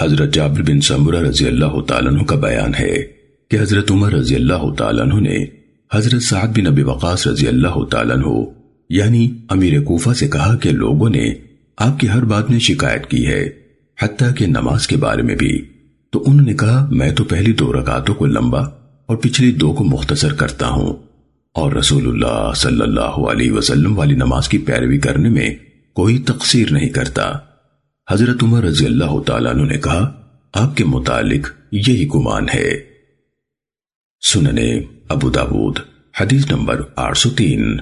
حضرت جابر بن سمرہ رضی اللہ تعالیٰ عنہ کا بیان ہے کہ حضرت عمر رضی اللہ تعالیٰ عنہ نے حضرت سعد بن ابی وقاص رضی اللہ تعالیٰ عنہ یعنی امیر کوفہ سے کہا کہ لوگوں نے آپ کی ہر بات میں شکایت کی ہے، حتیٰ کہ نماز کے بارے میں بھی۔ تو انہوں نے کہا، میں تو پہلی دو رکعتوں کو لمبا اور پچھلی دو کو مختصر کرتا ہوں۔ اور رسول اللہ صلی اللہ علیہ وسلم والی نماز کی پیروی کرنے میں کوئی تقصیر نہیں کرتا۔ حضرت عمر رضی اللہ تعالیٰ عنہ نے کہا، آپ کے متعلق یہی گمان ہے۔ سننے ابو داود، حدیث نمبر آٹھ سو تین۔